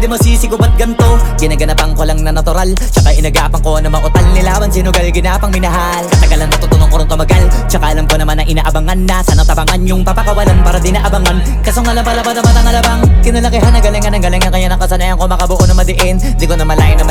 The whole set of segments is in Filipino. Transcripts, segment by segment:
ko ba't ganto. Ginaganapan ko lang na natural. Tsaka inagapan ko na mautal nilaban Sinugal ginapang minahal. Katagalan natutunan ko rin tumagal. Tsaka alam ko naman na inaabangan na Sana tabangan yung papakawalan para di naabangan Kaso nga lang pala pa naman ang alabang. Kinalakihan na galingan ng galingan Kaya nakasanayan ko makabuo na madiin. Di ko na malayo na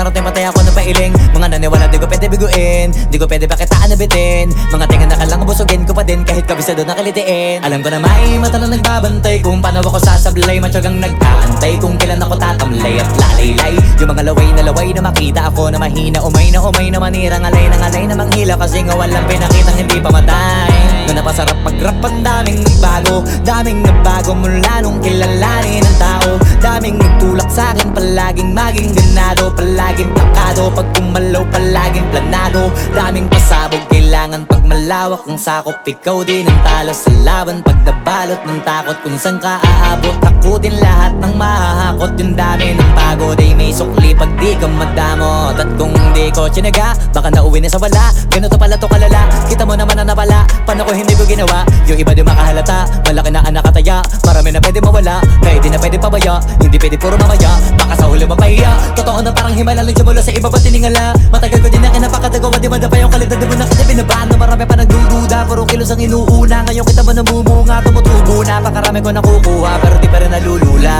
Narating patay ako na pailing Mga naniwala di ko pwede biguin. Di ko pwede pakitaan na bitin Mga tinga na kalang busugin ko pa din Kahit kabisado na kalitiin Alam ko na may mata na nagbabantay Kung paano ako sasablay. Matyagang nag-aantay Kung kailan ako tatamlay at lalaylay Yung mga laway na laway na makita ako na mahina. Umay na umay na manirang alay na alay na manghila. Kasi nga walang pinakitang hindi pa matay. Na napasarap mag-rap ang daming nagbago. Daming nagbago mula nung kilalanin ng tao. Daming nagtulak sa akin Palaging maging ganado. Palaging plakado Pag kumalaw palaging planado. Daming pasabog Kailangan pag malawak ang sakop. Ikaw din ang talo sa laban Pag nabalot ng takot. Kung saan ka aabot Ako din lahat ng mahahakot. Yung dami ng pagod Ay may sukli pag di ka madamot. At kung hindi ko tsinaga Baka nauwi na sa wala. Ganito pala to kalala Kita mo naman na napala Paano ko hindi ko ginawa? Yung iba di makahalata Malaki na anak kataya Marami na pwede mawala di na pwede pabaya. Hindi pwede puro mamaya Baka sa huli mapahiya. Totoo na parang himala lang mula sa iba ba tiningala. Matagal ko din na kinapakatagawa Di madapa yung kalidad Di mo na kita binabahan Na marami pa nagdududa. Puro kilos ang inuuna Ngayon kita mo namumunga. Tumutubo na Pakarami ko nakukuha Pero di pa rin nalulula.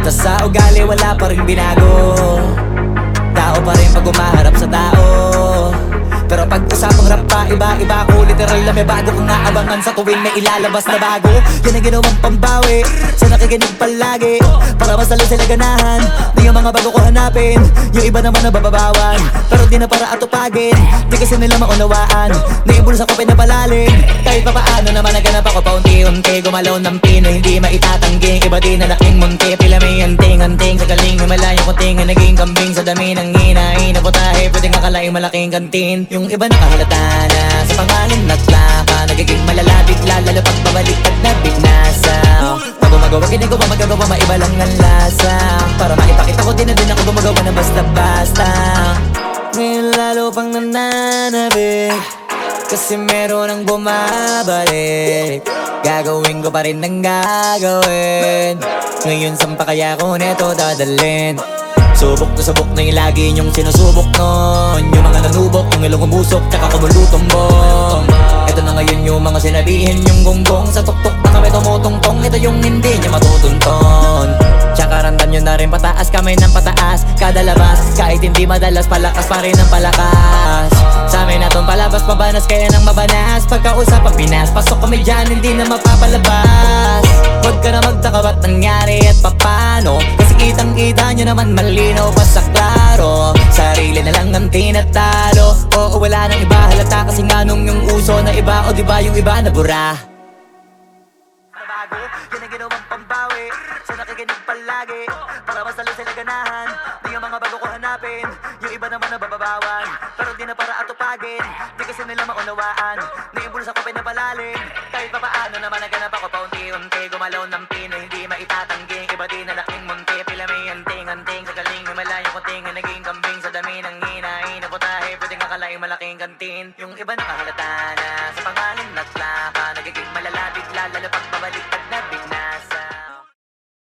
Tas sa ugali wala pa rin binago pag umaharap sa tao. Pero pag usapang rap pa, iba-iba ko Literal na may bago kong naabangan sa tuwing may ilalabas na bago. Yan ang ginawang pambawi Sa nakikinig palagi. Para masalo sila ganahan Di yung mga bago ko hanapin. Yung iba naman nabababawan Pero di na para atupagin. Di kasi nila maunawaan Naibulsa ko pinapalalim Kahit pa paano naman naganap ako paunti-unti Gumalaw ng pino, hindi maitatanggi. Iba din na laking munti Pila may Galing himalayang kunting Naging kambing sa dami ng hinahin Na putahe, pwedeng akalaing malaking kantin. Yung iba nakahalata na Sa pangalan at plaka Nagiging malalapit Lalo pag babalik at nabinasa. Pag gumagawa, ginagawa, magagawa Maiba lang ang lasa. Para maipakita ko din na din ako gumagawa na basta-basta. Ngayon lalo pang nananabik. Kasi meron ang bumabalik Gagawin ko pa rin ang gagawin. Ngayon saan pa kaya ko neto dadalhin? Subok na subok na yung lagi niyong sinusubok nun Yung mga nanubok, yung ilong umusok, tsaka kumulutong bong. Ito na ngayon yung mga sinabihin yung gonggong Sa tuktok na kami tumutungtong, ito yung hindi niya matutunton Tsaka randam nyo na rin pataas, kamay ng pataas Kada labas, kahit hindi madalas, palakas pa rin ang palakas. Sa amin na palabas, mabanas kaya nang mabanas. Pagkausap ang Pinas, pasok kami dyan, hindi na mapapalabas. Huwag ka na magtaka ba't nangyari at papano. Kasi kitang kita nyo naman malinaw pa sa klaro. Sarili na lang ang tinatalo. Oo wala nang iba halata kasi nga nung yung uso na iba. O di ba yung iba na bura? Bago Yan ang ginawang pambawi. Sa nakikinig palagi. Para atupagin Di kasi nila maunawaan. Naibulsa ko pinapalalim. Kahit pa paano naman naganap ako paunti-unti. Gumalaw ng pino Hindi maitatanggi. Iba din na laking munti. Pila may anting-anting Sa galing. Himalayang kuting Naging kambing. Sa dami ng hinahin Na putahe Pwedeng akalaing malaking kantin. Yung iba nakahalata na Sa pangalan at plaka Nagiging malalapit Lalo pag babalik at nabigna